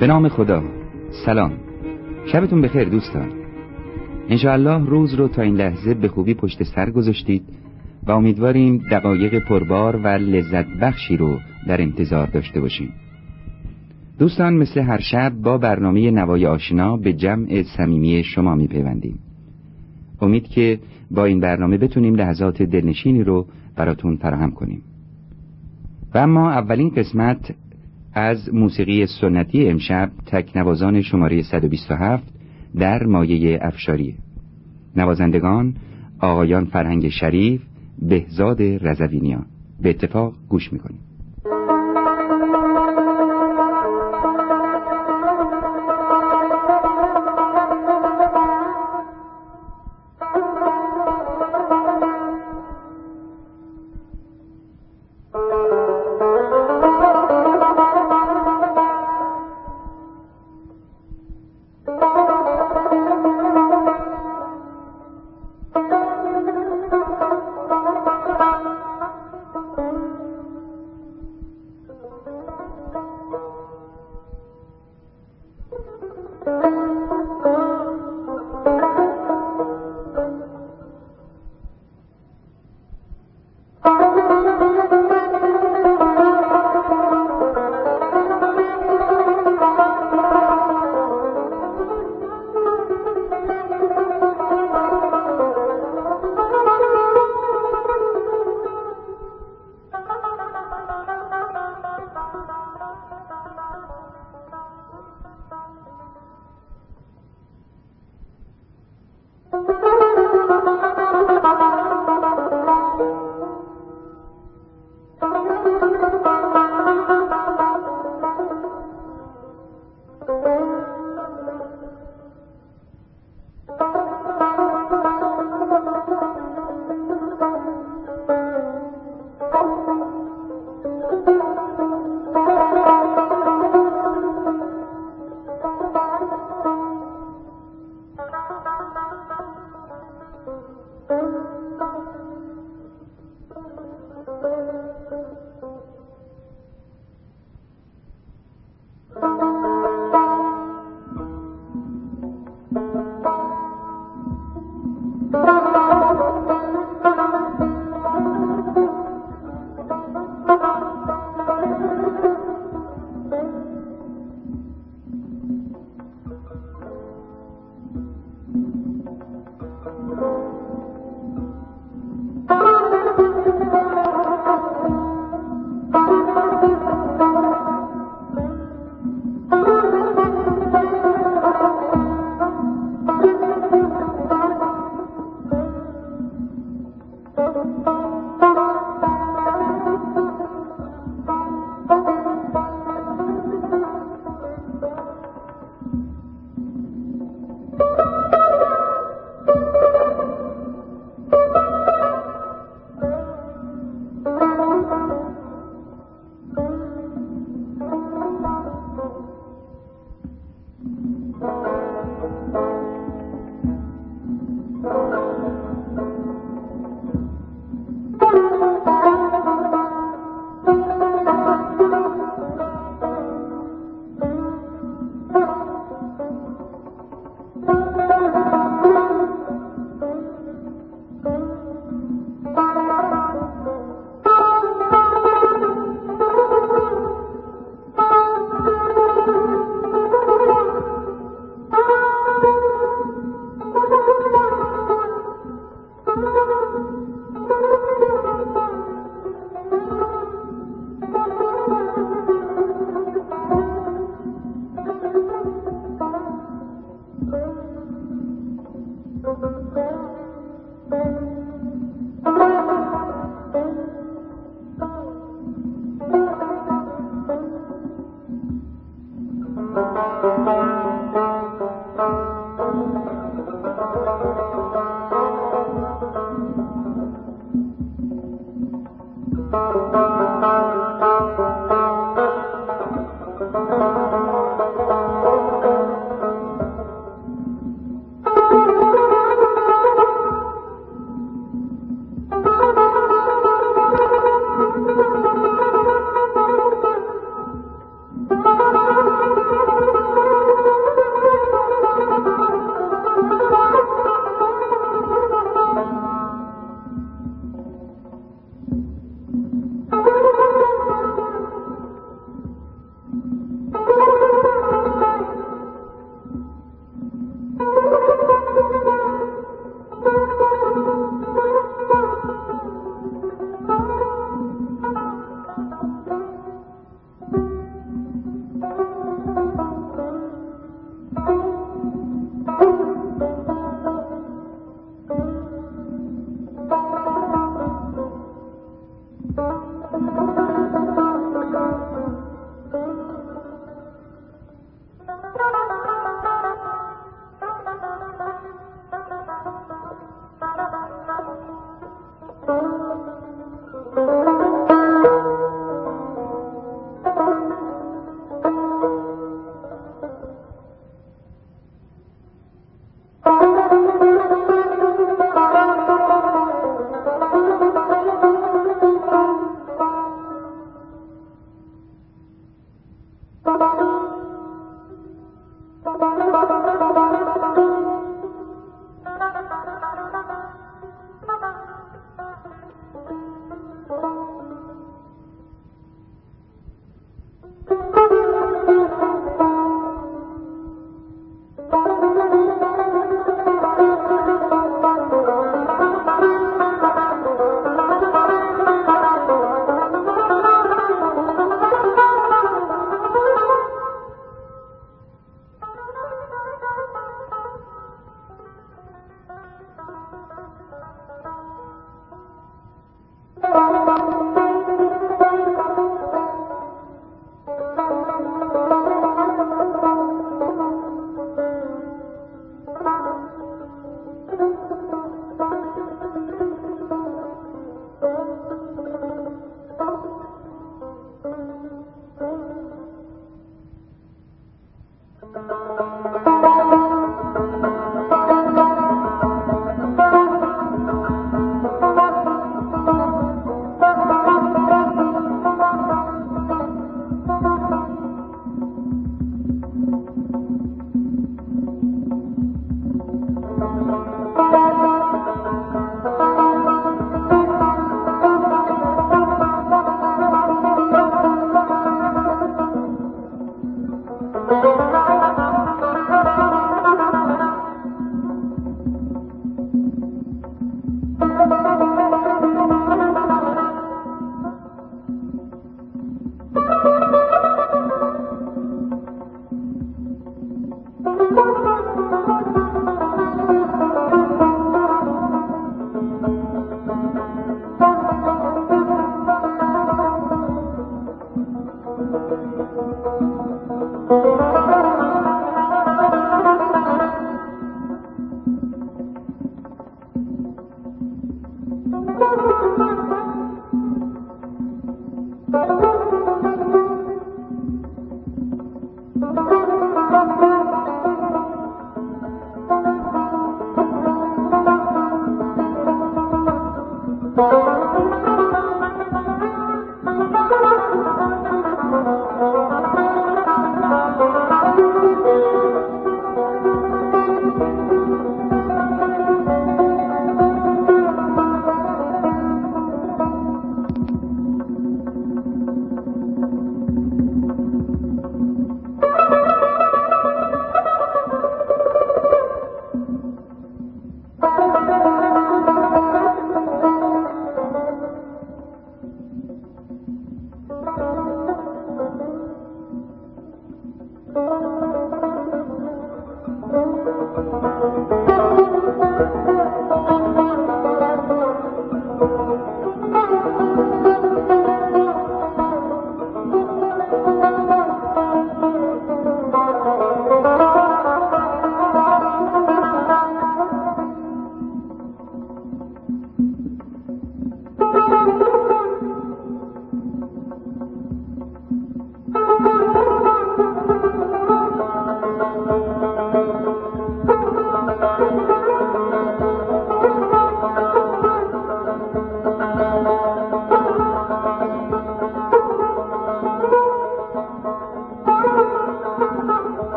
به نام خدا. سلام. شبتون بخیر دوستان. انشاءالله روز رو تا این لحظه به خوبی پشت سر گذاشتید و امیدواریم دقایق پربار و لذت بخشی رو در انتظار داشته باشیم. دوستان مثل هر شب با برنامه نوای آشنا به جمع صمیمی شما میپیوندیم. امید که با این برنامه بتونیم لحظات دلنشینی رو براتون فراهم کنیم. و اما اولین قسمت از موسیقی سنتی امشب تکنوازان شماره 127 در مایه افشاری نوازندگان آقایان فرهنگ شریف بهزاد رزوینیان به اتفاق گوش می‌کنیم.